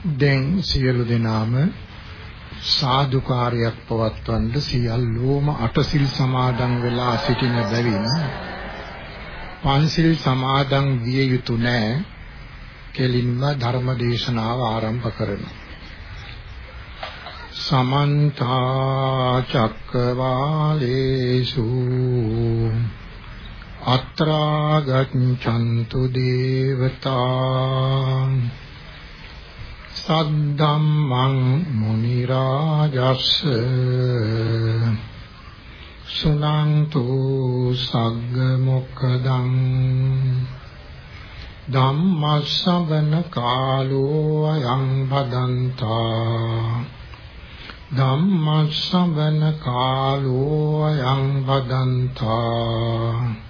දැන් සියලු දෙනාම සාදුකාරයක් පවත්වන්න සියල්ලෝම අටසිල් සමාදන් වෙලා සිටින බැවින් පන්සිල් සමාදන් විය යුතු නෑ කෙලින්ම ධර්ම දේශනාව ආරම්භ කරනවා. සමන්ත චක්කවාලේසු අත්‍රා ගච්ඡන්තු දේවතා සද්දම්මං මුනි රාජස්ස සුනන්තු සග්ග මොක්ඛදං ධම්මස්සවන කාලෝ අයං බදන්තා ධම්මස්සවන කාලෝ අයං බදන්තා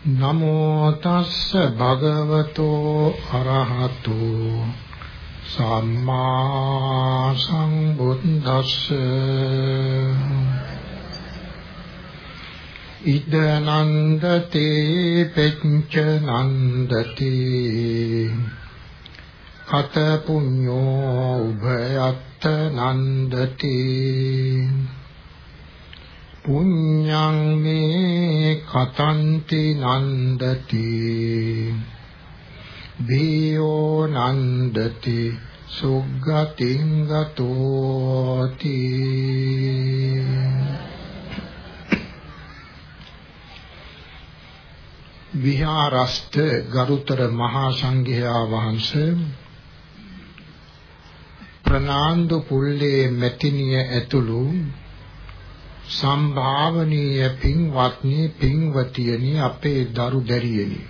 නමෝ තස්ස භගවතෝ අරහතෝ සම්මා සම්බුද්දස්ස. ඉද නන්දතේ පෙච්ච නන්දති කත පුඤ්ඤෝ උභයත්ත නන්දති පුඤ්ඤං මේ කතන්ති නන්දති. බියෝ නන්දති සුග්ගතින් ගතෝති. විහාරස්ත ගරුතර මහා සංඝයා වහන්සේ ප්‍රනාන්දු පුල්ලේ මෙතිනිය ඇතුළු සම්භාවනීය පින්වත්නි පින්වතියනි අපේ දරු දැරියනි.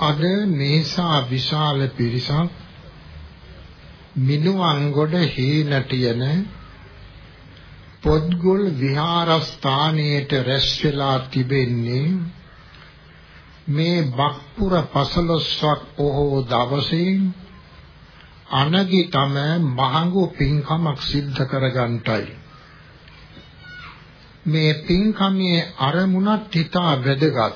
අද මේසා විශාල පිරිසක් මිනුවන්ගොඩ හේනටියන පොත්ගොල් විහාරස්ථානයේට රැස් වෙලා තිබෙන්නේ මේ බක්පුර පසළොස්වක් පොහෝ දවසේ අනගිතම මහඟු පින්කමක් සිද්ධ කරගන්ටයි මේ පින්කමේ අරමුණත් හිතා වැදගත්.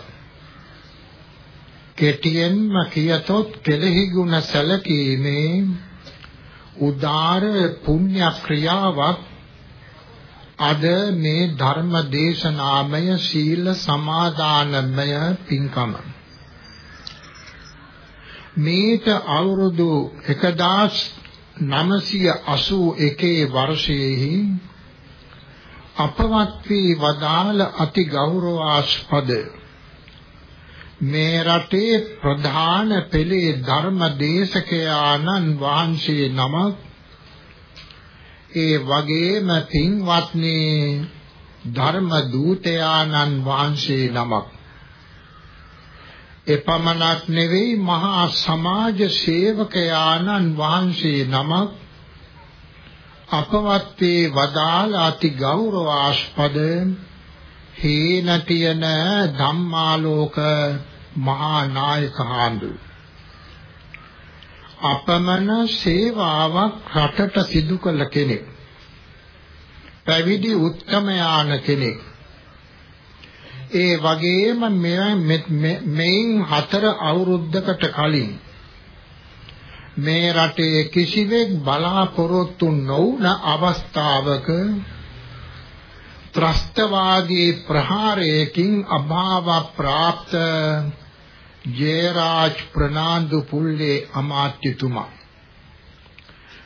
කෙටියෙන්ම කියතොත් කෙලෙහි ගුණ සැලකීමේ උදාර පුණ්‍ය ක්‍රියාවක් අද මේ ධර්ම දේශනාමය සීල සමාදානමය පින්කම මේට අවුරුදු 1981 වර්ෂයේහි අපවත් වී වදාළ අති ගෞරවාස්පද. මේ රටේ ප්‍රධාන පෙළේ ධර්ම දේශකයාණන් වහන්සේ නමක් ඒ වගේම පින්වත්නි ධර්ම දූතයාණන් වහන්සේ නමක්. එපමණක් නෙවෙයි මහා සමාජ සේවකයාණන් වහන්සේ නමක් අපවත් වේ වදාළ අති ගෞරවාස්පද හේනතියන ධම්මාලෝක මහා නායක හාමුදුරු. අපමණ සේවාවක් රටට සිදු කළ කෙනෙක්. පැවිදි උත්තමයාන කෙනෙක්. ඒ වගේම මෙයින් හතර අවුරුද්දකට කලින් මේ රටේ කිසිවෙක් බලාපොරොත්තු නොවුන අවස්ථාවක ත්‍රස්තවාදී ප්‍රහාරයකින් අභාව પ્રાપ્ત ජයරාජ් ප්‍රනාන්දු පුල්ලේ අමාත්‍යතුමා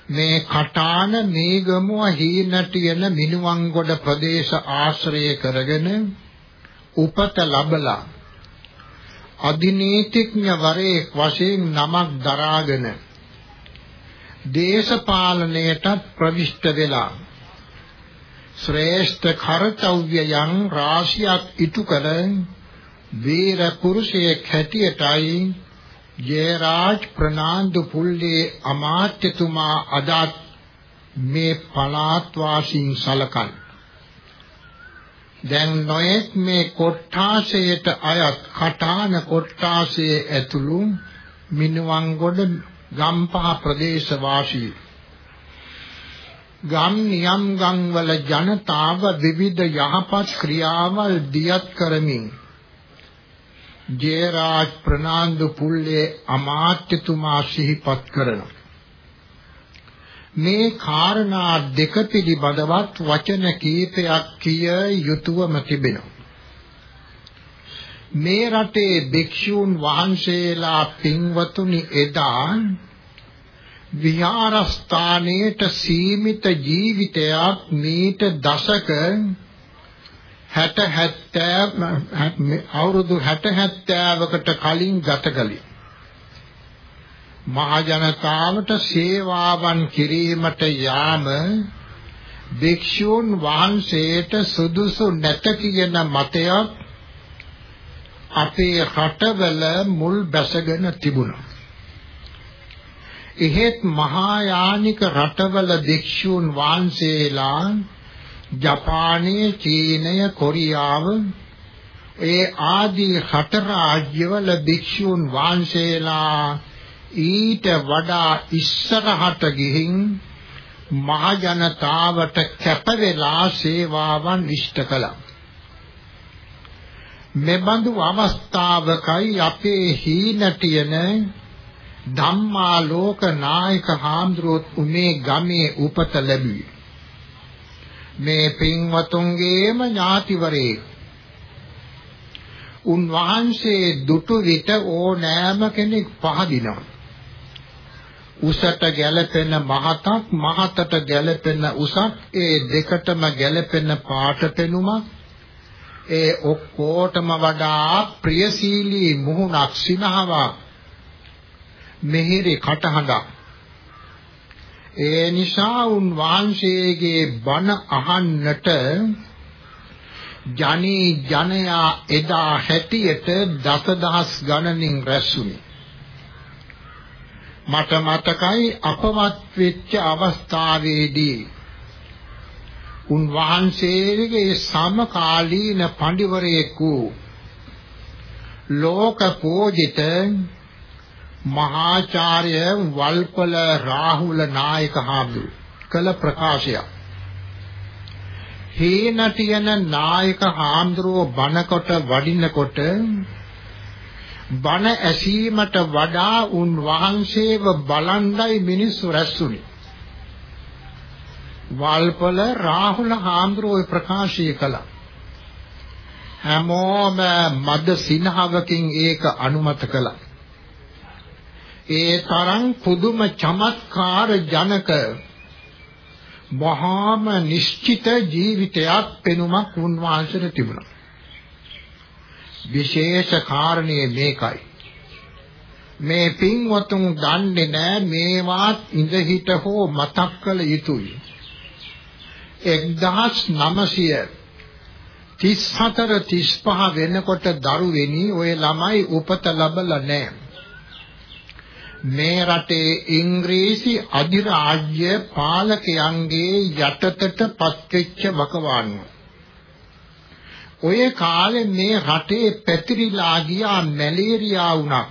මේ කටාන මේගමුව හීනටියන මිනුවන්ගොඩ ප්‍රදේශ ආශ්‍රය කරගෙන උපත ලැබලා අධිනීතිඥ වරයෙක් වශයෙන් නමක් දරාගෙන දේශපාලනයට ප්‍රවිෂ්ඨ වෙලා. ශ්‍රේෂ්ඨ කර්තව්‍යයන් රාශියක් ඉටු කළ වීර පුරුෂයෙක් හැටියටයි ජයරාජ් ප්‍රනාන්දු පුල්ලේ අමාත්‍යතුමා අදත් මේ පළාත් වාසීන් සලකන. දැන් නොයෙක් මේ කොට්ටාසයට අයත් කටාන කොට්ටාසයේ ඇතුළු මිනුවන්ගොඩ ගම්පහ ප්‍රදේශ වාසී ගම් නියම් ගම් වල ජනතාව විවිධ යහපත් ක්‍රියාවල් දියත් කරමින් ජයරාජ් ප්‍රනාන්දු පුල්ලේ අමාත්‍යතුමා සිහිපත් කරනවා මේ කාරණා දෙක පිළිබඳවත් වචන කීපයක් කිය යුතුයම තිබෙනවා. මේ රටේ භික්ෂූන් වහන්සේලා පින්වතුනි එදා විහාරස්ථානයේට සීමිත ජීවිතයක් මීට දශක 60 70 අවුරුදු 60 70කට කලින් ගත කළේ. මහ ජනතාවට සේවාවන් කිරීමට යාම භික්ෂූන් වහන්සේට සුදුසු නැත කියන මතයක් අපේ රටවල මුල් බැසගෙන තිබුණා. එහෙත් මහායානික රටවල භික්ෂූන් වහන්සේලා ජපානයේ චීනය කොරියාව ඒ ආදී රට රාජ්‍යවල භික්ෂූන් වහන්සේලා ඊට වඩා ඉස්සරහට ගිහින් මහ ජනතාවට කැප වෙලා සේවාවන් ඉෂ්ට කළා. මෙබඳු අවස්ථාවකයි අපේ හීනටියන ධම්මා ලෝක නායක හාමුදුරුවෝ උමේ ගමේ උපත ලැබුවේ. මේ පින්වතුන්ගේම ඥාතිවරේ උන්වහන්සේ දුටු විට ඕනෑම කෙනෙක් පහදිනවා. උසට ගැලපෙන මහතක් මහතට ගැලපෙන උසක් ඒ දෙකටම ගැලපෙන පාට පෙනුමක් ඒ ඔක්කොටම වඩා ප්‍රියශීලී මුහුණක් සිනහවක් මෙහිරි කටහඬක්. ඒ නිසා උන් වහන්සේගේ බණ අහන්නට ජනී ජනයා එදා හැටියට දසදහස් ගණනින් රැස්ුනේ මට මතකයි අපවත් වෙච්ච අවස්ථාවේදී උන්වහන්සේගේ සමකාලීන පඬිවරයෙකු ලෝක පූජිත මහාචාර්ය වල්පල රාහුල නායක හාමුදුරු කළ ප්‍රකාශයක් හේනටියන නායක හාමුදුරුව බණකොට වඩිනකොට බණ ඇසීමට වඩා උන් වහන්සේව බලන්ඩයි මිනිස්සු රැස්ුනේ. වල්පල රාහුල හාමුදුරුවෝ ප්‍රකාශය කළා. හැමෝම මද සිනහවකින් ඒක අනුමත කළා. ඒ තරම් පුදුම චමත්කාර ජනක වහාම නිශ්චිත ජීවිතයක් පෙනුමක් උන්වහන්සේට තිබුණා. විශේෂ කාරණේ මේකයි. මේ පින්වතුන් දන්නේ නැහැ මේවාත් ඉඳ හිට හෝ මතක් කළ යුතුයි. 1934 35 වෙනකොට දරුවෙනි ඔය ළමයි උපත ලැබලා නැහැ. මේ රටේ ඉංග්‍රීසි අධිරාජ්‍ය පාලකයන්ගේ යටතට පත්වෙච්ච වකවානුව. ඔය කාලේ මේ රටේ පැතිරිලා ගියා මැලේරියා වුණා.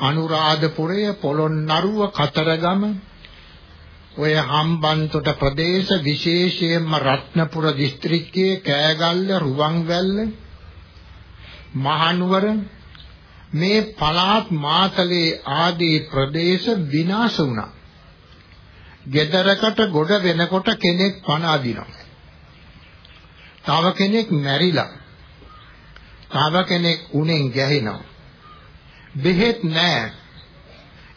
අනුරාධපුරය පොළොන්නරුව කතරගම ඔය හම්බන්තොට ප්‍රදේශ විශේෂයෙන්ම රත්නපුර දිස්ත්‍රික්කයේ කෑගල්ල රුවන්වැල්ල මහනුවර මේ පළාත් මාතලේ ආදී ප්‍රදේශ විනාශ වුණා. ගෙදරකට ගොඩ වෙනකොට කෙනෙක් පණ අදිනවා. තව කෙනෙක් මැරිලා. තව කෙනෙක් උණෙන් ගැහෙනවා. බෙහෙත් නැහැ.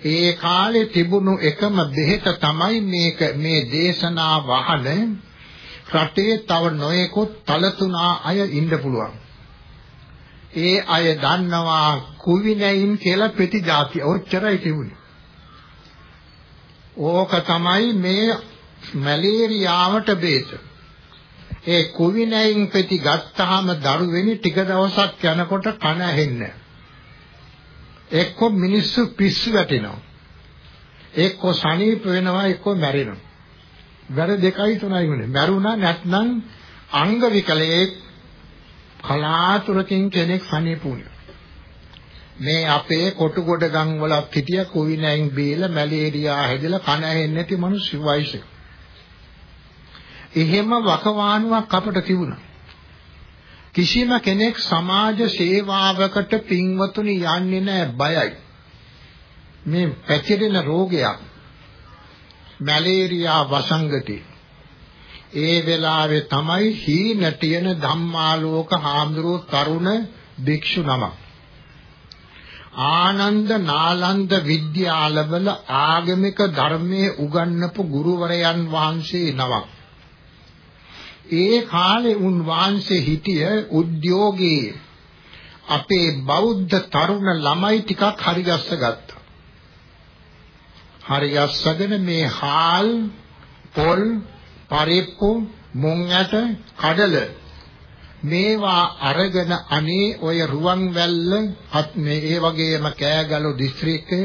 ඒ කාලේ තිබුණු එකම බෙහෙත තමයි මේක මේ දේශනා වහන රටේ තව නොයෙකුත් තලතුණා අය ඉන්න පුළුවන්. ඒ අය දන්නවා කුවිනයින් කියලා පෙති જાති ඔච්චරයි තිබුණේ. ඕක තමයි මේ මැලේරියාවට බේත. ඒ කුවිනයින් පෙති ගත්තාම දරුවෙනි ටික දවසක් යනකොට කන ඇහෙන්නේ. එක්ක මිනිස්සු පිස්සු වැටෙනවා. එක්ක සනීප වෙනවා එක්ක මැරෙනවා. වැර දෙකයි තුනයි වුනේ. මැරුණා නැත්නම් අංග විකලයේ කලාතුරකින් කෙනෙක් සනීපුණා. මේ අපේ කොටුගොඩ ගම් වලත් හිටිය කුවිනයින් බීල මැලේරියා හැදලා කන ඇහෙන්නේ නැති මිනිස්සු වයසක. එහෙම වකවානුවක් අපට තිබුණා. කිසිම කෙනෙක් සමාජ සේවාවකට පින්වතුනි යන්නේ නැහැ බයයි. මේ පැතිරෙන රෝගයක් මැලේරියා වසංගතය ඒ වෙලාවේ තමයි හීන තියෙන ධම්මාලෝක හාමුදුරුවෝ තරුණ භික්ෂු නමක් ආනන්ද නාලන්ද විද්‍යාලවල ආගමික ධර්මයේ උගන්වපු ගුරුවරයන් වහන්සේ නමක්. ඒ කාලේ උන් වහන්සේ හිටිය උද්‍යෝගයේ අපේ බෞද්ධ තරුණ ළමයි ටිකක් හරිගස්ස ගත්තා. හරිගස්සගෙන මේ හාල් පොල් පරිප්පු මුං ඇට කඩල මේවා අරගෙන අනේ ඔය රුවන්වැල්ල මේ ඒ වගේම කෑගලු දිස්ත්‍රික්කය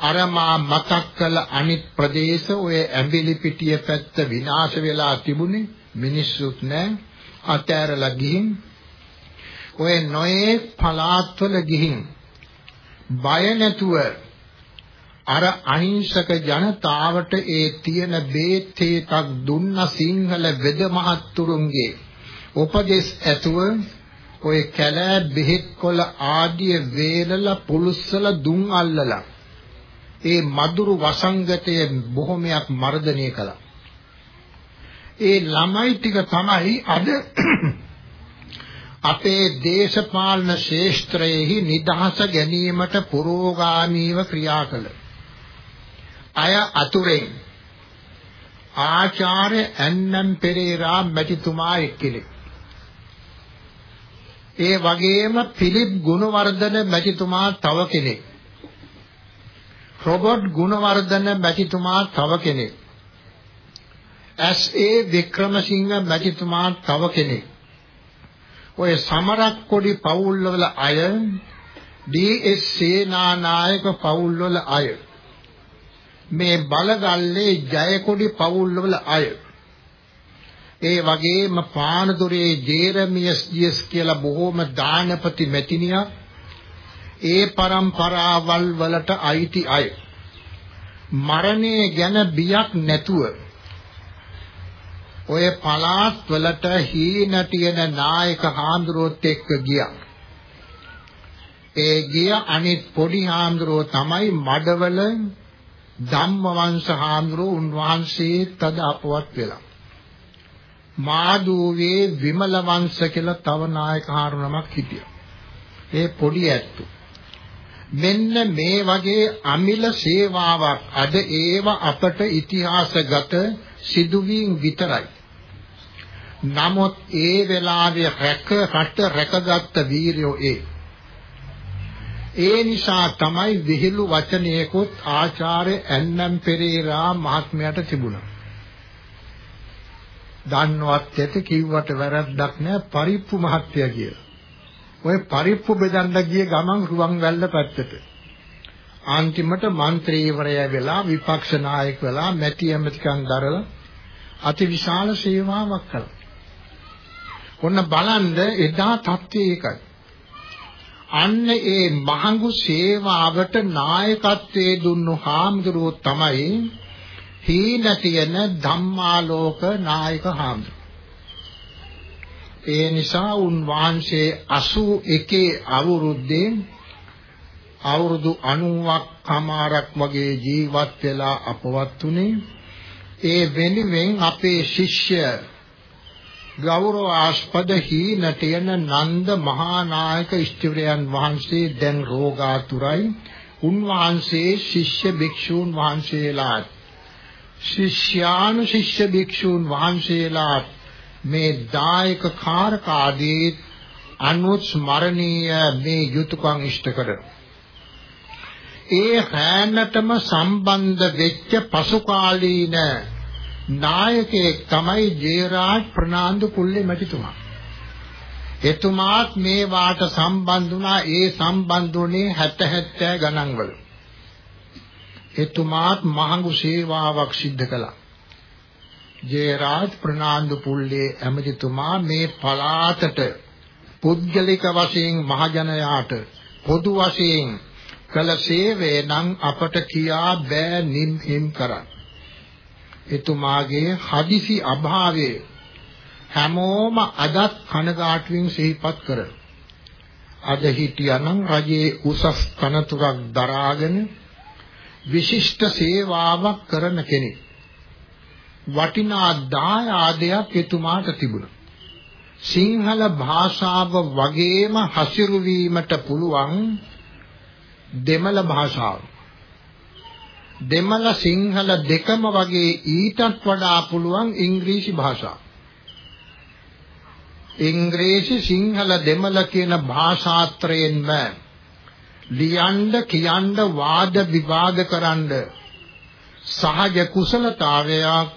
අර මා මතක් කළ අනිත් ප්‍රදේශ ඔය ඇඹිලි පිටිය පැත්ත විනාශ වෙලා තිබුණේ මිනිස්සුත් නැහැ අතෑරලා ගිහින් ඔය නොයේ පලාත්වල ගිහින් බය නැතුව අර අහිංසක ජනතාවට ඒ තියෙන බේත් එකක් දුන්න සිංහල වෙද මහත්තුරුන්ගේ උපදේශ ඇතුව ඔය කැලෑ බෙහෙත් කොළ ආදිය වේලලා පුලුස්සලා දුම් අල්ලලා ඒ මදුරු වසංගතයේ බොහොමයක් මර්ධනය කළා. ඒ ළමයි ටික තමයි අද අපේ දේශපාලන ශේෂ්ත්‍රයේහි නිදහස ගැනීමට පුරෝගාමීව ක්‍රියා කළ අය අතුරෙන් ආචාර්ය එන්.එම්. පෙරේරා මැතිතුමා එක්කෙනෙක්. ඒ වගේම පිලිප් ගුණවර්ධන මැතිතුමා තව කෙනෙක්. රොබර්ට් ගුණවර්ධන මැතිතුමා තව කෙනෙක්. එස්.ඒ. වික්‍රමසිංහ මැතිතුමා තව කෙනෙක්. ඔය සමරක් කොඩි පවුල්වල අය ඩී.එස්. සේනානායක පවුල්වල අය මේ බලගල්ලේ ජයකොඩි පවුල්වල අය ඒ වගේම පානදුරේ ජේරමියස් ජියස් කියලා බොහෝම දානපති මෙතිනියා ඒ પરම්පරාවල් වලට අයිති අය මරණය ගැන බියක් නැතුව ඔය පලාත් වලට හීන තියෙන නායක හාමුදුරුවොත් එක්ක ගියා. ඒ ගිය අනිත් පොඩි හාමුදුරුවෝ තමයි මඩවල ධම්මවංශ හාමුදුරුවෝ උන්වහන්සේ තද අපවත් වෙලා. මාදූවේ විමල වංශ කියලා තව නායක හාරුණමක් හිටියා. ඒ පොඩි ඇත්තු. මෙන්න මේ වගේ අමිල සේවාවක් අද ඒව අපට ඉතිහාසගත සිදුවීම් විතරයි. නමුත් ඒ වෙලාවේ රැක රට රැකගත් වීරයෝ ඒ. ඒ නිසා තමයි විහිළු වචනයකොත් ආචාර්ය ඇන්නම් පෙරේරා මහත්මයාට තිබුණා. දන්නවත් ඇති කිව්වට වැරද්දක් නෑ පරිප්පු මහත්තයා කියලා. ඔය පරිප්පු බෙදන්න ගිය ගමන් රුවන්වැල්ල පැත්තට. අන්තිමට മന്ത്രിවරයා වෙලා විපක්ෂ නායක වෙලා මැටි ඇමතිකම් දරලා අතිවිශාල සේවාවක් කළා. ඔන්න බලන්න එදා තත්ත්වය ඒකයි. අන්න ඒ මහඟු සේවාවට නායකත්වයේ දුන්නු හාමුදුරුවෝ තමයි හීන තියෙන ධම්මාලෝක නායක හාමුදුරුවෝ. ඒ නිසා උන් වහන්සේ 81 අවුරුද්දේ අවුරුදු 90ක් කමාරක් වගේ ජීවත් වෙලා අපවත් උනේ ඒ වෙනුවෙන් අපේ ශිෂ්‍ය ගෞරවාස්පද හීනට යන නන්ද මහානායක ඉෂ්ටිවරයන් වහන්සේ දැන් රෝගාතුරයි. උන්වහන්සේ ශිෂ්‍ය භික්ෂූන් වහන්සේලාත් ශිෂ්‍යානු ශිෂ්‍ය භික්ෂූන් වහන්සේලා මේ දායක කාරක ආදී අනුස්මරණීය මේ යුතුයකම් ඉෂ්ට කර. ඒ හැන්නටම සම්බන්ධ වෙච්ච පසුකාලීන නායකයෙක් තමයි ජේරාජ් ප්‍රනාන්දු කුල්ලේ මැතිතුමා. එතුමාත් මේ වාට සම්බන්ධ වුණා ඒ සම්බන්ධ වුණේ 60 70 ගණන් වල. එතුමාත් මහඟු සේවාවක් සිද්ධ කළා. ජයරාජ් ප්‍රනාන්දු පුල්ලේ ඇමතිතුමා මේ පළාතට පුද්ගලික වශයෙන් මහජනයාට පොදු වශයෙන් කළ සේවය නම් අපට කියා බෑ නිම් හිම් කරන්න. එතුමාගේ හදිසි අභාවයේ හැමෝම අදත් කනගාටුවෙන් සිහිපත් කරන. අද හිටියානම් රජයේ උසස් තනතුරක් දරාගෙන විශිෂ්ට සේවාවක් කරන කෙනෙක්. වටිනා දායාදයක් එතුමාට තිබුණා. සිංහල භාෂාව වගේම හසිරු වීමට පුළුවන් දෙමළ භාෂාව. දෙමළ සිංහල දෙකම වගේ ඊටත් වඩා පුළුවන් ඉංග්‍රීසි භාෂාව. ඉංග්‍රීසි සිංහල දෙමළ කියන භාෂාත්‍රයෙන්ම ලියන්න කියන්න වාද විවාද කරන්න සහජ කුසලතාවයක්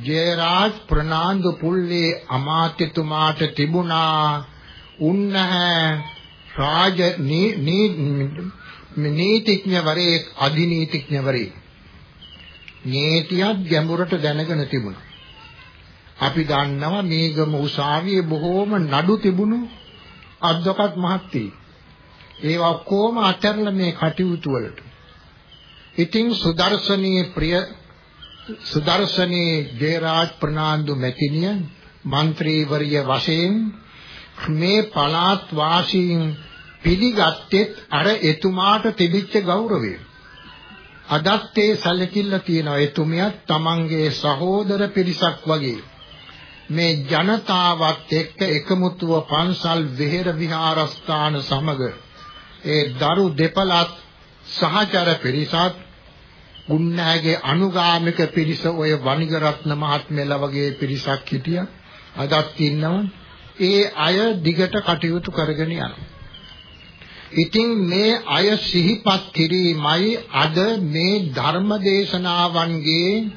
ජයරාජ් ප්‍රනාන්දු පුල්ලේ අමාත්‍යතුමාට තිබුණා උන්නහැ රාජ නීතිඥවරේ අධිනීතිඥවරේ නීතියක් ගැඹුරට දැනගෙන තිබුණා. අපි දන්නවා මේගම උසාවියේ බොහෝම නඩු තිබුණු අද්දකත් මහත්තයෙක්. ඒ ඔක්කොම අතරලා මේ කටයුතු වලට. ඉතින් සුදර්ශනී ප්‍රිය සුදර්ශනී ජේරාජ් ප්‍රනාන්දු මෙතිනිය മന്ത്രിවරිය වශයෙන් මේ පළාත් වාසීන් පිළිගත්තෙත් අර එතුමාට තිබිච්ච ගෞරවය. අදත් ඒ සැලකිල්ල තියෙනවා. එතුමියත් තමන්ගේ සහෝදර පිරිසක් වගේ. මේ ජනතාවත් එක්ක එකමුතුව පන්සල් විහෙර විහාරස්ථාන සමග ඒ දරු දෙපළත් සහචර පිරිසත් ගුණෑගේ අනුගාමික පිරිස ඔය වනිගරත්න මහත්මයලා වගේ පිරිසක් හිටියා. අදත් ඉන්නවා. ඒ අය දිගට කටයුතු කරගෙන යනවා. ඉතින් මේ අය සිහිපත් කිරීමයි අද මේ ධර්ම දේශනාවන්ගේ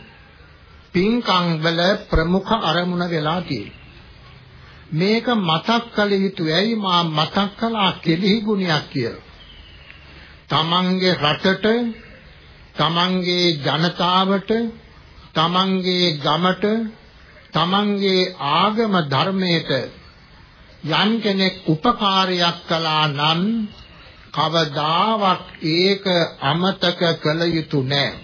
පින්කම් වල ප්‍රමුඛ අරමුණ වෙලා තියෙන්නේ. මේක මතක් කළ යුතු ඇයි මා මතක් කළා කෙලිහි ගුණයක් කියලා. තමන්ගේ රටට තමන්ගේ ජනතාවට තමන්ගේ ගමට තමන්ගේ ආගම ධර්මයට යම් කෙනෙක් උපකාරයක් කළා නම් කවදාවත් ඒක අමතක කළ යුතු නැහැ.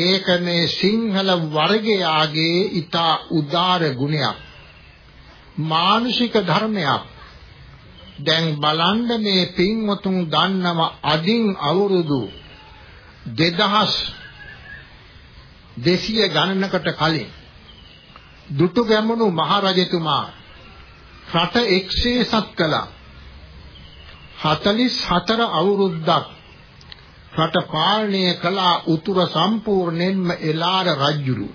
ඒක මේ සිංහල වර්ගයාගේ ඊතා උදාර ගුණයක්. මානසික ධර්මයක්. දැන් බලන්න මේ පින්වතුන් දන්නව අදින් අවුරුදු 2200 ගණනකට කලින් දුටුගැමුණු මහරජතුමා රට එක්සේසත් කළා 44 අවුරුද්දක් රට පාලනය කළා උතුර සම්පූර්ණයෙන්ම එලාර රජුරු.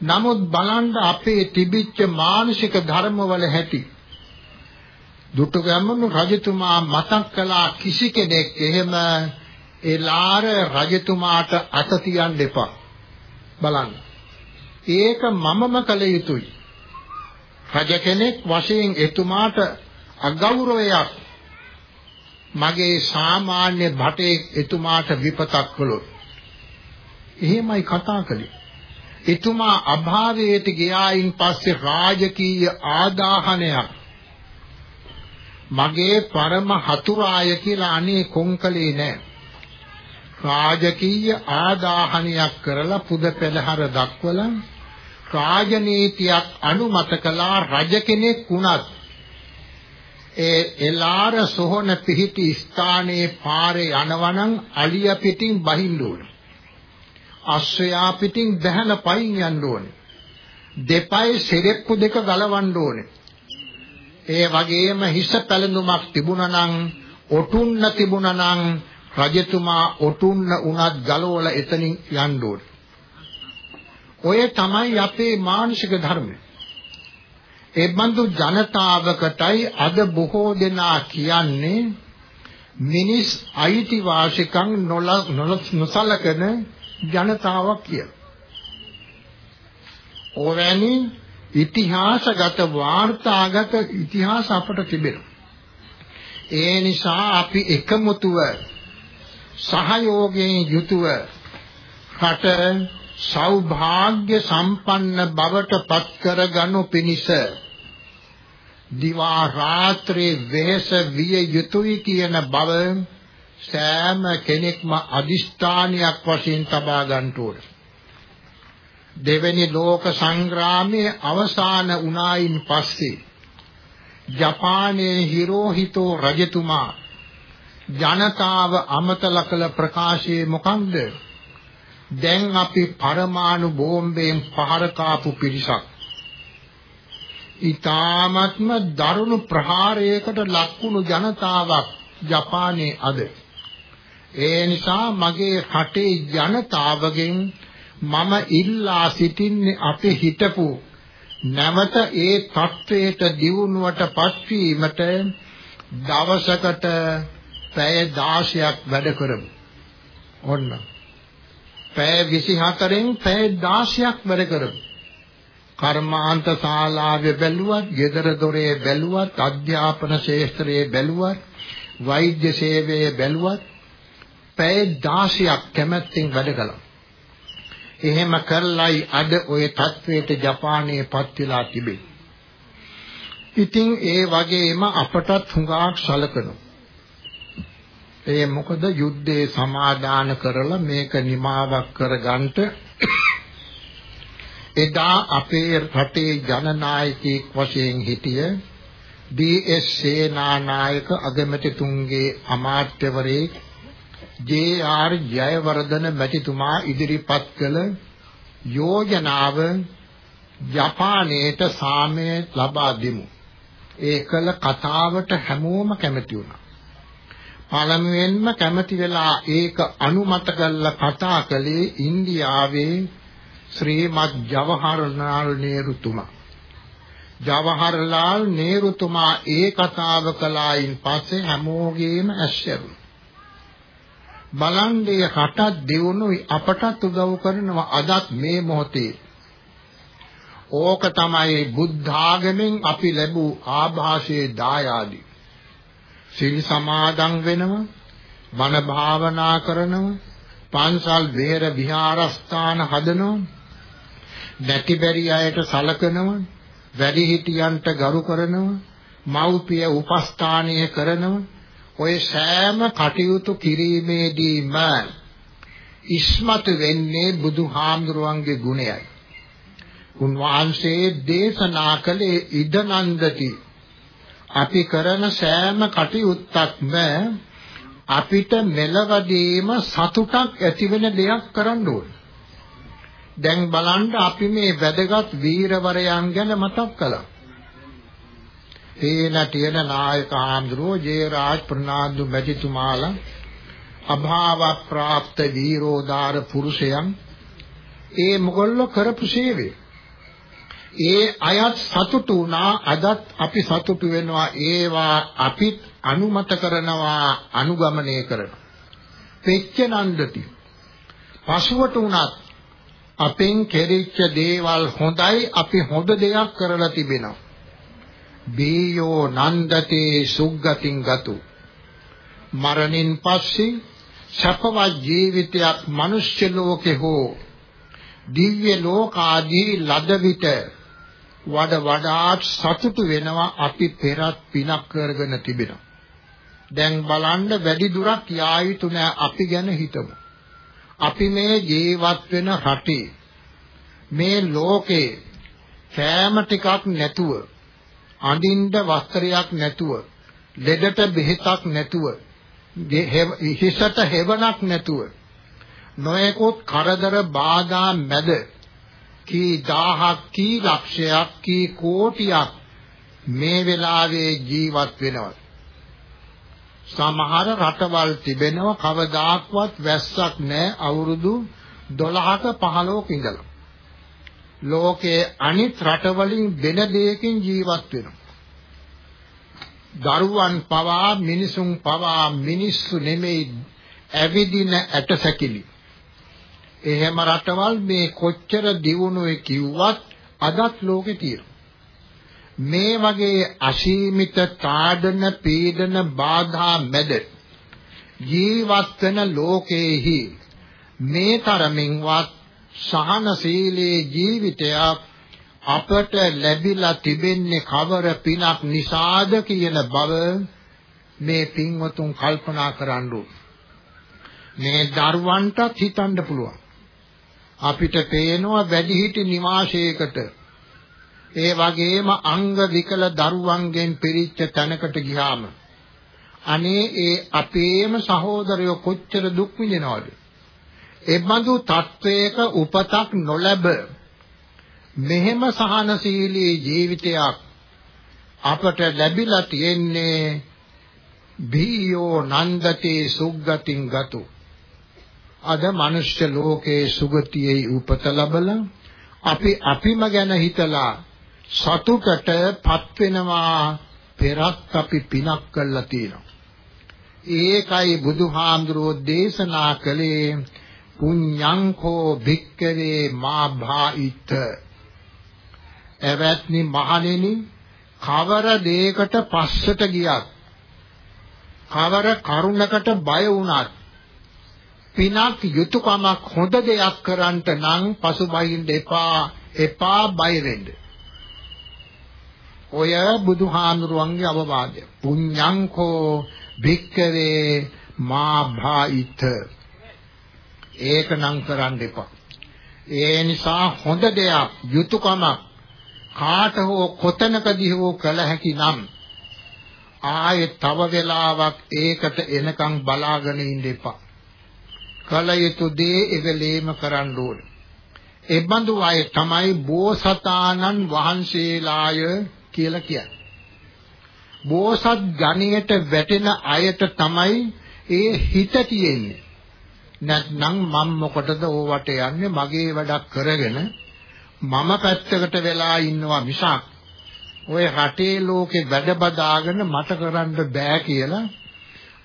නමුත් බලන්න අපේ තිබිච්ච මානසික ධර්මවල හැටි. දුටුගැමුණු රජතුමා මතක් කළා කිසි කෙනෙක් එහෙම එලාර රජතුමාට අත තියන්න එපා. බලන්න. ඒක මමම කළ යුතුයි. රජ කෙනෙක් වශයෙන් එතුමාට අගෞරවයක් මගේ සාමාන්‍ය භටේ එතුමාට විපතක් කළොත් එහෙමයි කතා කළේ. එතුමා අභාවයට ගියායින් පස්සේ රාජකීය ආදාහනයක් මගේ පරම හතුරාය කියලා අනේ කොංකලේ නෑ. රාජකීය ආදාහනයක් කරලා පුද පෙළහර දක්වලා රාජනීතියක් අනුමත කළා රජ කෙනෙක් වුණත් ඒ එලාර සොහන පිහිටි ස්ථානයේ පාරේ යනවනම් අලිය පිටින් බහින්න ඕන. අශ්වයා පිටින් බැහැල පයින් යන්න ඕනේ. දෙපයි සෙරෙප්පු දෙක ගලවන්න ඕනේ. ඒ වගේම හිස පැලඳුමක් තිබුණා නම් ඔටුන්න තිබුණා නම් රජතුමා ඔටුන්න උනත් ගලවලා එතනින් යන්න ඕනේ. ඔය තමයි අපේ මානසික ධර්මය. ඒ බඳු ජනතාවකටයි අද බොහෝ දෙනා කියන්නේ මිනිස් අයිතිවාසිකම් නොසලකන ජනතාවක් කියලා. ඕවැනි ඉතිහාසගත වාර්තාගත ඉතිහාස අපට තිබෙනවා. ඒ නිසා අපි එකමුතුව සහයෝගයෙන් යුතුව රට සෞභාග්‍ය සම්පන්න බවට පත් කරගනු පිණිස දිවා රාත්‍රී වෙහස විය යුතුයි කියන බව සෑම කෙනෙක්ම අදිෂ්ඨානයක් වශයෙන් තබා ගන්න ඕනේ. දෙවැනි ලෝක සංග්‍රාමයේ අවසාන වුණායින් පස්සේ ජපානයේ හිරෝහිතෝ රජතුමා ජනතාව අමතල කළ ප්‍රකාශයේ මොකක්ද? දැන් අපි පරමාණු බෝම්බයෙන් පහර කාපු පිරිසක්. ඊ타ත්ම දරුණු ප්‍රහාරයකට ලක්වුණු ජනතාවක් ජපානයේ අද. ඒ නිසා මගේ රටේ ජනතාවගෙන් මම ඉල්ලා සිටින්නේ අපේ හිටපු නැවත ඒ තත්වයට දියුණුවට පත්වීමට දවසකට පැය 16ක් වැඩ කරමු. ඔන්න. පැය 24න් පැය 16ක් වැඩ කරමු. කර්මාන්ත ශාලාවේ බැලුවත්, ගෙදර දොරේ බැලුවත්, අධ්‍යාපන ශාස්ත්‍රයේ බැලුවත්, වෛද්‍ය සේවයේ බැලුවත් පැය 16ක් කැමැත්තෙන් වැඩ කළා. එහෙම කරලයි අද ওই තත්වයට ජපානයේ පත් වෙලා තිබෙන්නේ. ඉතින් ඒ වගේම අපටත් හුඟක් සලකනවා. ඒ මොකද යුද්ධේ සමාදාන කරලා මේක නිමාවක් කරගන්නට එදා අපේ රටේ ජනනායකයෙක් වශයෙන් හිටිය ඩී.එස්. සේනානායක අගමැතිතුන්ගේ අමාත්‍යවරයෙක් ජේ.ආර්. ජයවර්ධන මැතිතුමා ඉදිරිපත් කළ යෝජනාව ජපානයේට සාමය ලබා දෙමු. ඒකල කතාවට හැමෝම කැමති වුණා. පළමුවෙන්ම කැමති වෙලා ඒක අනුමත කරලා කතා කළේ ඉන්දියාවේ ශ්‍රීමත් ජවහර්ලාල් නේරුතුමා. ජවහර්ලාල් නේරුතුමා ඒ කතාව කළායින් පස්සේ හැමෝගේම ඇස්සරුණා. බලන්නේ රටත් දියුණුයි අපටත් උදව් කරනවා අදත් මේ මොහොතේ ඕක තමයි බුද්ධ ආගමෙන් අපි ලැබූ ආభాෂයේ දායාදි සිල් සමාදන් වෙනවා බණ භාවනා කරනවා පන්සල් වේර විහාරස්ථාන හදනවා නැති බැරි අයට සලකනවා වැඩිහිටියන්ට ගරු කරනවා මව්පිය උපස්ථානීය කරනවා ඔය සෑම කටයුතු කිරීමේදීම ඉස්මතු වෙන්නේ බුදුහාමුදුරුවන්ගේ ගුණයයි. උන්වහන්සේ දේශනා කළේ ඉදනන්දති අපි කරන සෑම කටයුත්තක්ම අපිට මෙලවදීම සතුටක් ඇතිවෙන දෙයක් කරන්න ඕනේ. දැන් බලන්න අපි මේ වැදගත් වීරවරයන් ගැන මතක් කළා. තේන තියෙන නායක ආන්දරෝ ජේරාජ් ප්‍රනාන්දු මැතිතුමාලා අභාව ප්‍රාප්ත වීරෝදාර පුරුෂයන් ඒ මොගොල්ලෝ කරපු සේවය ඒ අයත් සතුටු වුණා. අදත් අපි සතුටු වෙනවා. ඒවා අපිත් අනුමත කරනවා අනුගමනය කරනවා. පෙච්ච නන්දති පසුවට උනත් අපෙන් කෙරිච්ච දේවල් හොඳයි. අපි හොඳ දෙයක් කරලා තිබෙනවා. බීයෝ නන්දතේ සුග්ගතින් ගතු. මරණින් පස්සේ සපවත් ජීවිතයක් මිනිස්්‍ය ලෝකේ හෝ දිව්‍ය ලෝකාදී ලද විට වඩ වඩාත් සතුටු වෙනවා අපි පෙරත් පිනක් කරගෙන තිබෙනවා. දැන් බලන්න වැඩි දුරක් යා යුතු නෑ අපි ගැන හිතමු. අපි මේ ජීවත් වෙන රටේ මේ ලෝකේ කෑම ටිකක් නැතුව අඳින්න වස්ත්‍රයක් නැතුව, ලෙඩට බෙහෙතක් නැතුව, හිසට හෙවණක් නැතුව, නොයෙකුත් කරදර බාධා මැද කී දහහක් කී ලක්ෂයක් කී කෝටියක් මේ වෙලාවේ ජීවත් වෙනවා. සමහර රටවල් තිබෙනවා කවදාක්වත් වැස්සක් නැහැ අවුරුදු 12ක 15ක ඉඳලා. ලෝකයේ අනිත් රටවලින් වෙන දෙයකින් ජීවත් වෙනවා. දරුවන් පවා මිනිසුන් පවා මිනිස්සු නෙමෙයි ඇවිදින ඇටසැකිලි. එහෙම රටවල් මේ කොච්චර දියුණුවේ කිව්වත් අදත් ලෝකේ තියෙනවා. මේ වගේ අසීමිත තාඩන පීඩන බාධා මැද ජීවත් වෙන ලෝකේහි මේ තරමින්වත් සහනශීලී ජීවිතයක් අපට ලැබිලා තිබෙන්නේ කවර පිනක් නිසාද කියන බව මේ පින්වතුන් කල්පනා කරන්න මේ දරුවන්ටත් හිතන්න පුළුවන් අපිට පේනවා වැඩිහිටි නිවාසයකට. ඒ වගේම අංග විකල දරුවන්ගෙන් පිරිච්ච තැනකට ගියාම අනේ ඒ අපේම සහෝදරයෝ කොච්චර දුක් විඳිනවද? එබඳු තත්වයක උපතක් නොලැබ මෙහෙම සහනශීලී ජීවිතයක් අපට ලැබිලා තියෙන්නේ බීයෝ නන්දතේ සුග්ගතින් ගතු. අද මනුෂ්‍ය ලෝකේ සුගතියේ උපත ලැබලා අපි අපිම ගැන හිතලා සතුටටපත් වෙනවා පෙරත් අපි පිනක් කළා තියෙනවා. ඒකයි බුදුහාමුදුරෝ දේශනා කළේ පුඤ්ඤංකෝ භික්කවේ මා භායිත එවත්නි මහණෙනි කවර දෙයකට පස්සට ගියත් කවර කරුණකට බය වුණත් පිනක් යුතුයකමක් හොඳ දෙයක් කරන්නට නම් පසුබහින්න එපා එපා බය වෙන්න ඔය බුදුහාමුදුරුවන්ගේ අවවාදය පුඤ්ඤංකෝ භික්කවේ මා භායිත ඒක නම් කරන්න එපා. ඒ නිසා හොඳ දෙයක් යුතුයකමක් කාට හෝ කොතනකදී හෝ කළ හැකි නම් ආයේ තව වෙලාවක් ඒකට එනකන් බලාගෙන ඉන්න එපා. කල යුතු දේ එවෙලේම කරන්න ඕනේ. ඒ බඳු අය තමයි බෝසතාණන් වහන්සේලාය කියලා කියන්නේ. බෝසත් ගණයට වැටෙන අයට තමයි ඒ හිත තියෙන්නේ. නැත්නම් මම මොකටද ඕවට යන්නේ මගේ වැඩක් කරගෙන මම පැත්තකට වෙලා ඉන්නවා මිසක් ඔය රටේ ලෝකේ වැඩ බදාගෙන මට කරන්න බෑ කියලා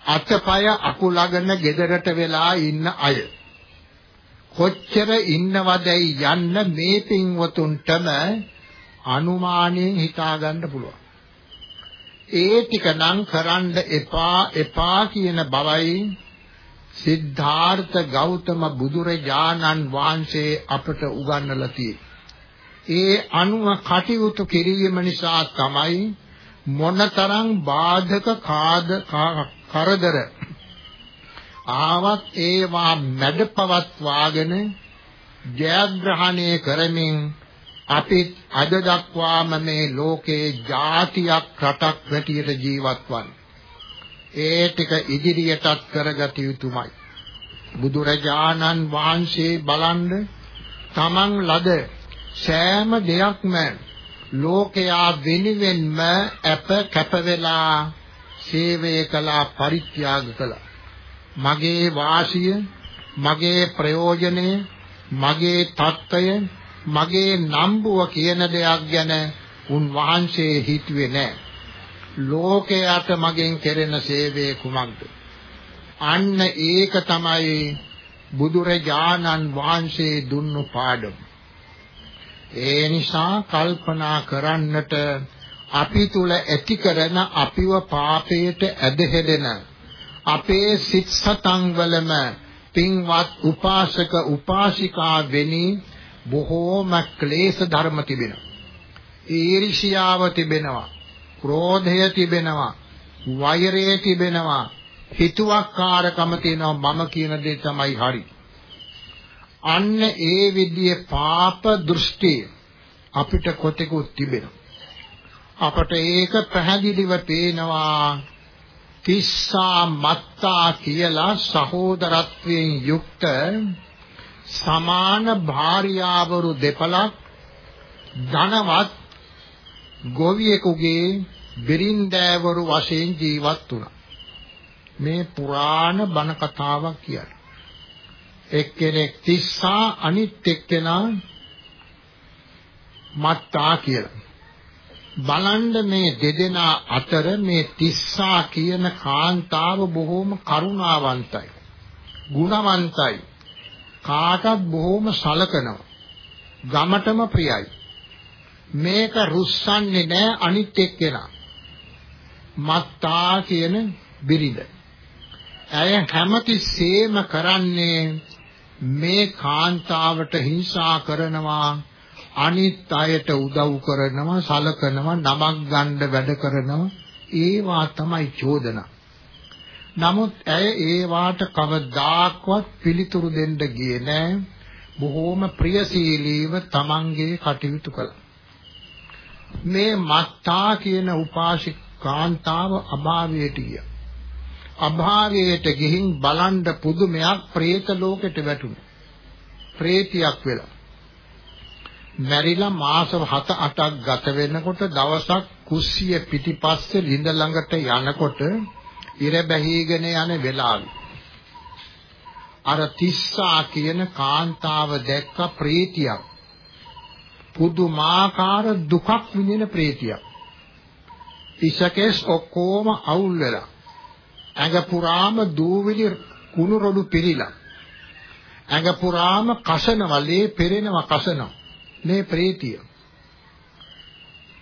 අතපය අකුලගෙන ගෙදරට වෙලා ඉන්න අය කොච්චර ඉන්නවදයි යන්න මේ පින්වතුන්ටම අනුමානයෙන් හිතා ගන්න පුළුවන් ඒ ටික නම් කරන්න එපා එපා කියන බවයි සිද්ධාර්ථ ගෞතම බුදුරජාණන් වහන්සේ අපට උගන්වලා තියෙන්නේ. ඒ අනුව කටයුතු කිරීම නිසා තමයි මොනතරම් බාධක කාද කරදර ආවත් ඒවා මැඩපවත්වාගෙන ජයග්‍රහණය කරමින් අපි අද දක්වාම මේ ලෝකේ ಜಾතියක් රටක් වැටියට ජීවත් වන්නේ ඒ ටික ඉදිරියටත් කරගත යුතුමයි. බුදුරජාණන් වහන්සේ බලන්න තමන් ලද සෑම දෙයක්ම ලෝකයා වෙනුවෙන්ම අප කැප වෙලා සේවය කළා පරිත්‍යාග කළා. මගේ වාසිය මගේ ප්‍රයෝජනය මගේ தত্ত্বය මගේ නම්බුව කියන දෙයක් ගැන උන් වහන්සේ හිතුවේ නැහැ ලෝකයට මගෙන් කෙරෙන සේවය කුමක්ද? අන්න ඒක තමයි බුදුරජාණන් වහන්සේ දුන්නු පාඩම. ඒ නිසා කල්පනා කරන්නට අපි තුල ඇති කරන අපිව පාපයට ඇදහෙදෙන අපේ සිත් සතන් වලම පින්වත් උපාසක උපාසිකා වෙනි බොහෝම ක්ලේශ ධර්ම තිබෙනවා. ඊර්ෂියාව තිබෙනවා. ක්‍රෝධය තිබෙනවා වෛරය තිබෙනවා හිතුවක්කාරකම තියෙනවා මම කියන දේ තමයි හරි අන්න ඒ විදිහේ පාප දෘෂ්ටි අපිට කොතෙකුත් තිබෙනවා අපට ඒක පැහැදිලිව පේනවා තිස්සා මත්තා කියලා සහෝදරත්වයෙන් යුක්ත සමාන භාර්යාවරු දෙපළක් ධනවත් ගොවියෙකුගේ බිරින්දෑවරු වශයෙන් ජීවත් වුණා. මේ පුරාණ බණ කතාවක් කියන්නේ. එක්කෙනෙක් තිස්සා අනිත් එක්කෙනා මත්තා කියලා. බලන්න මේ දෙදෙනා අතර මේ තිස්සා කියන කාන්තාව බොහොම කරුණාවන්තයි. ගුණවන්තයි. කාටත් බොහොම සලකනවා. ගමටම ප්‍රියයි. මේක රුස්සන්නේ නැහැ අනිත් එක්කෙනා. මත්තා කියන බිරිඳ. ඇය හැමතිස්සෙම කරන්නේ මේ කාන්තාවට හිංසා කරනවා අනිත් අයට උදව් කරනවා සලකනවා නමක් ගන්න වැඩ කරනවා. ඒවා තමයි චෝදනා. නමුත් ඇය ඒවාට කවදාක්වත් පිළිතුරු දෙන්න ගියේ නෑ. බොහෝම ප්‍රියශීලීව තමන්ගේ කටයුතු කළා. මේ මත්තා කියන උපාසික කාන්තාව අභාවයට ගියා. අභාවයට ගිහින් බලන්න පුදුමයක් പ്രേත ලෝකෙට වැටුණා. പ്രേතියක් වෙලා. මැරිලා මාස 7-8ක් ගත වෙනකොට දවසක් කුස්සිය පිටිපස්සේ ළිඳ ළඟට යනකොට ඉර බැහිගෙන යන වෙලාවයි. අර තිස්සා කියන කාන්තාව දැක්ක ප්‍රීතියක්. පුදුමාකාර දුකක් විඳින ප්‍රීතියක්. ඉසකේස් ඔක්කොම අවුල් වෙලා. ඇඟ පුරාම දූවිලි කුණු රොඩු පිරීලා. ඇඟ පුරාම කසන වලේ පෙරෙනවා කසනවා. මේ ප්‍රීතිය.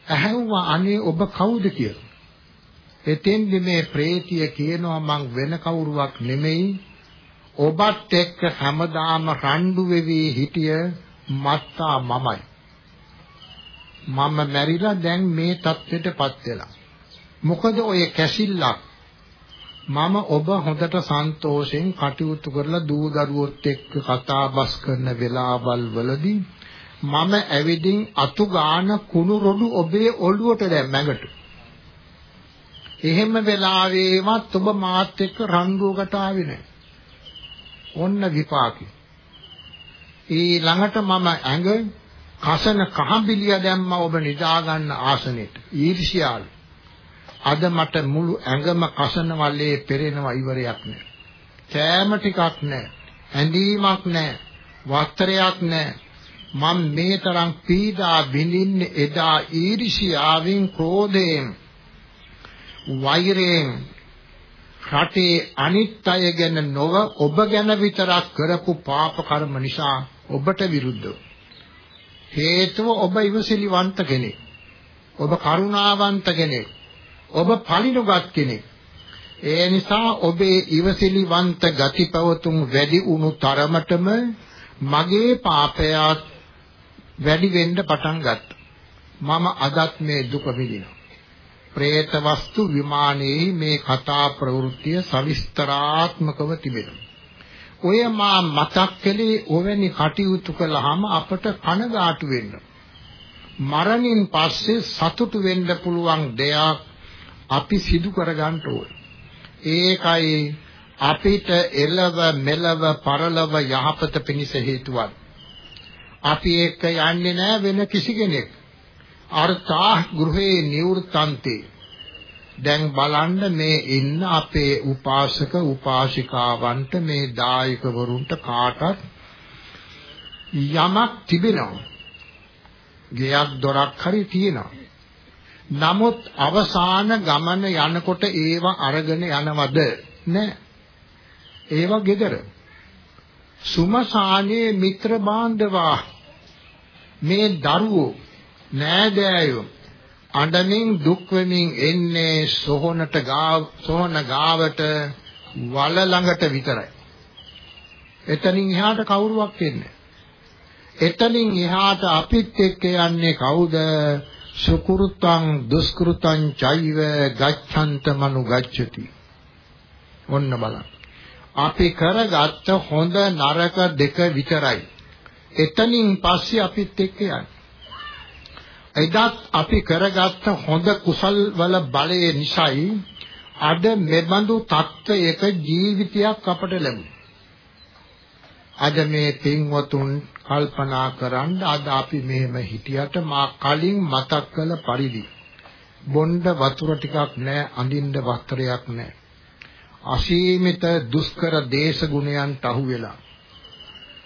ඇහැව්වා අනේ ඔබ කවුද කියලා. එතෙන්දි මේ ප්‍රේතිය කියනවා මං වෙන කවුරුවක් නෙමෙයි ඔබත් එක්ක හැමදාම රණ්ඩු වෙවි හිටිය මත්තා මමයි මම මැරිලා දැන් මේ தත්ත්වයටපත් වෙලා මොකද ඔය කැසිල්ලක් මම ඔබ හොඳට සන්තෝෂෙන් කටයුතු කරලා දූ දරුවොත් එක්ක කතා බස් කරන වෙලාවල් වලදී මම ඇවිදින් අතු ගාන කුණු රොඩු ඔබේ ඔළුවට දැන් මැඟට. එහෙම වෙලාවේවත් ඔබ මාත් එක්ක රණ්ඩුවකට ආවේ නැහැ. ඔන්න විපාකේ. ඒ ළඟට මම ඇඟ කසන කහඹිලිය දැම්ම ඔබ නිදා ගන්න ආසනෙට. ඊර්ෂ්‍යාවයි. අද මට මුළු ඇඟම කසන වලේ පෙරෙනවා ඉවරයක් නැහැ. කෑම ටිකක් නැහැ. ඇඳීමක් නැහැ. වස්ත්‍රයක් නැහැ. මම මේ තරම් පීඩා විඳින්නේ එදා ඊර්ෂියාවෙන් ක්‍රෝධයෙන් වෛරයෙන් රටේ අනිත් අය ගැන නොව ඔබ ගැන විතරක් කරපු පාප කර්ම නිසා ඔබට විරුද්ධව හේතුව ඔබ ඉවසිලිවන්ත කෙනෙක්. ඔබ කරුණාවන්ත කෙනෙක්. ඔබ පලිනුගත් කෙනෙක්. ඒ නිසා ඔබේ ඉවසිලිවන්ත ගති පැවතුම් වැඩි වුණු තරමටම මගේ පාපයත් වැඩි වෙන්න පටන් ගත්තා. මම අදත් මේ දුක විඳිනවා. പ്രേත වස්තු විමානයේ මේ කතා ප්‍රවෘත්තිය සවිස්තරාත්මකව තිබෙනවා. ඔය මා මතක් කළේ ඔවැනි කටයුතු කළාම අපට කනගාටු වෙන්න. මරණින් පස්සේ සතුටු වෙන්න පුළුවන් දෙයක් අපි සිදු කරගන්න ඕනේ. ඒකයි අපිට එළව මෙලව පරලව යහපත පිණිස හේතුවක්. අපි එක්ක යන්නේ නැහැ වෙන කිසි කෙනෙක්. අර්ථා ගෘහේ නිවෘත්තන්තේ. දැන් බලන්න මේ ඉන්න අපේ උපාසක උපාසිකාවන්ට මේ දායකවරුන්ට කාටත් යමක් තිබෙනවා. ගෙයක් දොරක් හරි තියෙනවා. නමුත් අවසාන ගමන යනකොට ඒව අරගෙන යනවද නැහැ. ඒව gedara. සුමසානේ මිත්‍ර බාන්ධවා මේ දරුවෝ නෑදෑයෝ අඬමින් දුක් වෙමින් එන්නේ සොහොනට ගාව සොහොන ගාවට වල ළඟට විතරයි. එතනින් එහාට කවුරුවක් එන්නේ එතනින් එහාට අපිත් එක්ක යන්නේ කවුද? සුකුරුතං දුෂ්කෘතං චෛව ගච්ඡන්ත මනු ගච්ඡති. ඔන්න බලන්න. අපි කරගත්ත හොඳ නරක දෙක විතරයි. එතනින් පස්සේ අපිත් එක්ක යන්නේ. එදත් අපි කරගත්ත හොඳ කුසල් වල බලය නිසායි අද මෙබඳු තත්ත්වයක ජීවිතයක් අපට ලැබුණේ. අද මේ පින්වතුන් කල්පනා කරන්න අද අපි මෙහෙම හිටියට මා කලින් මතක් කළ පරිදි බොණ්ඩ වතුර ටිකක් නැහැ අඳින්න වස්ත්‍රයක් නැහැ. අසීමිත දුෂ්කර දේශගුණයන්ට අහු වෙලා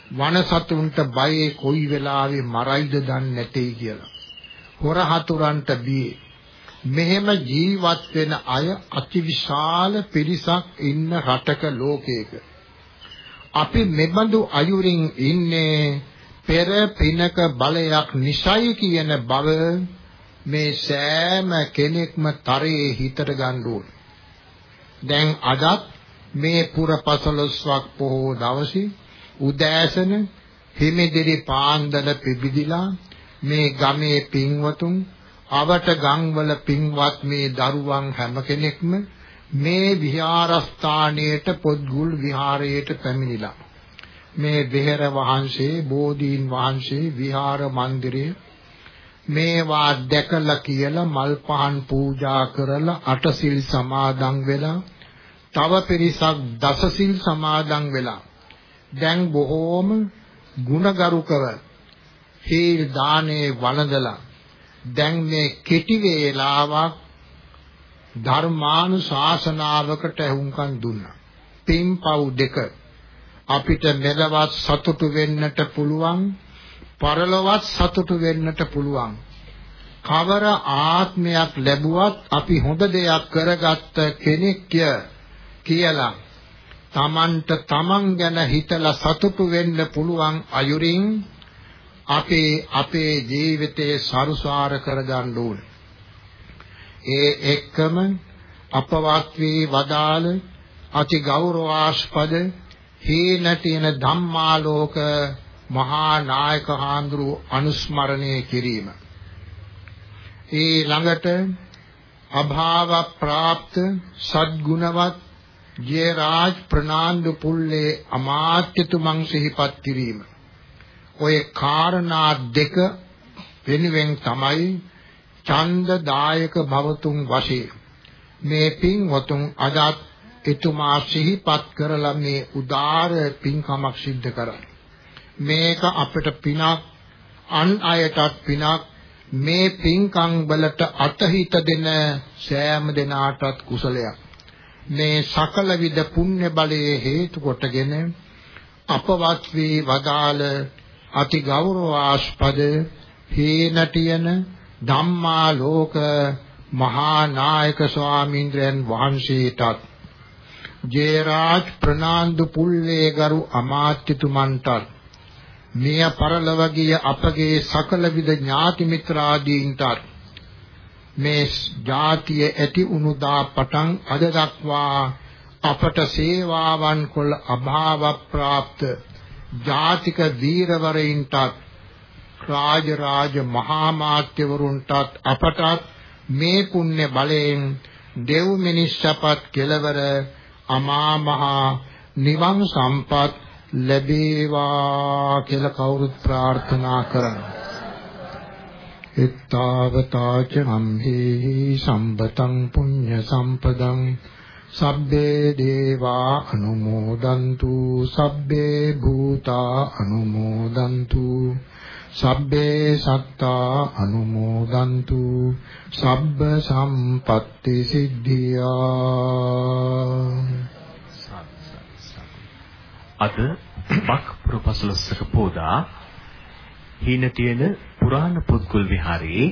වනසතුන්ට බයේ කොයි වෙලාවෙ මරයිද දන්නේ නැtei කියලා. හොර හතුරන්ට බියේ. මෙහෙම ජීවත් වෙන අය අතිවිශාල පිරිසක් ඉන්න රටක ලෝකයක. අපි මෙබඳු අයුරින් ඉන්නේ පෙර පිනක බලයක් නිසයි කියන බව මේ සෑම කෙනෙක්ම තරයේ හිතට ගන්න ඕනේ. දැන් අදත් මේ පුර පසළොස්වක් පොහෝ දවසේ උදෑසන හිමිදිරි පාන්දර පිබිදිලා මේ ගමේ පින්වතුන් අවට ගම්වල පින්වත් මේ දරුවන් හැම කෙනෙක්ම මේ විහාරස්ථානයේට පොත්ගුල් විහාරයට පැමිණිලා. මේ විහෙර වහන්සේ බෝධීන් වහන්සේ විහාර මන්දිරයේ මේවා දැකලා කියලා මල් පහන් පූජා කරලා අටසිල් සමාදන් වෙලා තව පිරිසක් දසසිල් සමාදන් වෙලා දැන් බොහෝම ಗುಣගරුකව හේල් දානේ වළඳලා දැන් මේ කෙටි වේලාවක් ධර්මානුශාසනාවකට හුම්කන් දුන්නා. පින්පව් දෙක අපිට මෙලවත් සතුටු වෙන්නට පුළුවන් පරලොවත් සතුටු වෙන්නට පුළුවන්. කවර ආත්මයක් ලැබුවත් අපි හොඳ දෙයක් කරගත්ත කෙනෙක් කියලා තමන්ට තමන් ගැන හිතලා සතුටු වෙන්න පුළුවන් අයුරින් අපේ අපේ ජීවිතේ සරුසාර කරගන්න ඕනේ. ඒ එක්කම අපවත් වී වදාළ අති ගෞරවාස්පද හේනටින ධම්මාලෝක මහා නායක හාමුදුරු අනුස්මරණය කිරීම. ඒ ළඟට අභාව ප්‍රාප්ත සද්ගුණවත් ජේරාජ් ප්‍රනාන්දු පුල්ලේ අමාත්‍යතුමන් සිහිපත් කිරීම. ඔය කාරණා දෙක වෙනුවෙන් තමයි ඡන්ද දායක භවතුන් වශයෙන් මේ පින්වතුන් අදත් එතුමා සිහිපත් කරලා මේ උදාර පින්කමක් සිද්ධ කරන්නේ. මේක අපිට පිනක් අන් අයටත් පිනක් මේ පින්කම් වලට අතහිත දෙන සෑම දෙනාටත් කුසලයක්. මේ සකල විද පුණ්‍ය බලයේ හේතු කොටගෙන අපවත් වී වදාළ අති ගෞරවාස්පද හේනටියන ධම්මා ලෝක මහා නායක ස්වාමීන්ද්‍රයන් වහන්සේටත් ජේරාජ් ප්‍රනාන්දු පුල්ලේ ගරු අමාත්‍යතුමන්ටත් මෙය පරලොව ගිය අපගේ සකල විද ඥාති මිත්‍රාදීන්ටත් මේ ජාතිය ඇති උනුදා පටන් අද දක්වා අපට සේවාවන් කොළ අභාව ප්‍රාප්ත ජාතික වීරවරයින්ටත් රාජරාජ මහා මාත්‍යවරුන්ටත් අපටත් මේ පුණ්‍ය බලයෙන් දෙව් මිනිස්සපත් කෙලවර අමා මහ නිවන් සම්පත් ලැබේවා කියලා කවුරුත් ප්‍රාර්ථනා කරනවා. එත්තාවතාච අම්හි සම්බතං පුඤ්ඤ සම්පදං සබ්බේ දේවා අනුමෝදන්තු සබ්බේ භූතා අනුමෝදන්තු සබ්බේ සත්තා අනුමෝදන්තු සබ්බ සම්පත්ති සිද්ධියා. අද බක් පුරපසලස්සක පෝදා හීන තියෙන පුරාණ පුත්කුල් විහාරයේ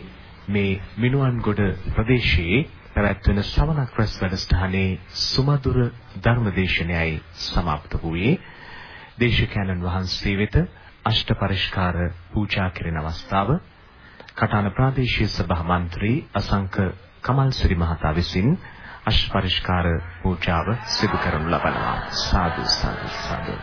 මේ මිනුවන්ගොඩ ප්‍රදේශයේ පැවැත්වෙන ශ්‍රවණක් රැස් වැඩසටහනේ සුමధుර ධර්මදේශනයයි સમાપ્ત වූයේ. දේශකයන්න් වහන්සේ වෙත අෂ්ට පරිස්කාර පූජා කෙරෙන අවස්ථාව. කටාන ප්‍රාදේශීය සභා මන්ත්‍රී අසංක කමල්සිරි මහතා විසින් අෂ්ට පරිස්කාර පූජාව සිදු කරනු ලබනවා. සාදු සාදු සාදු.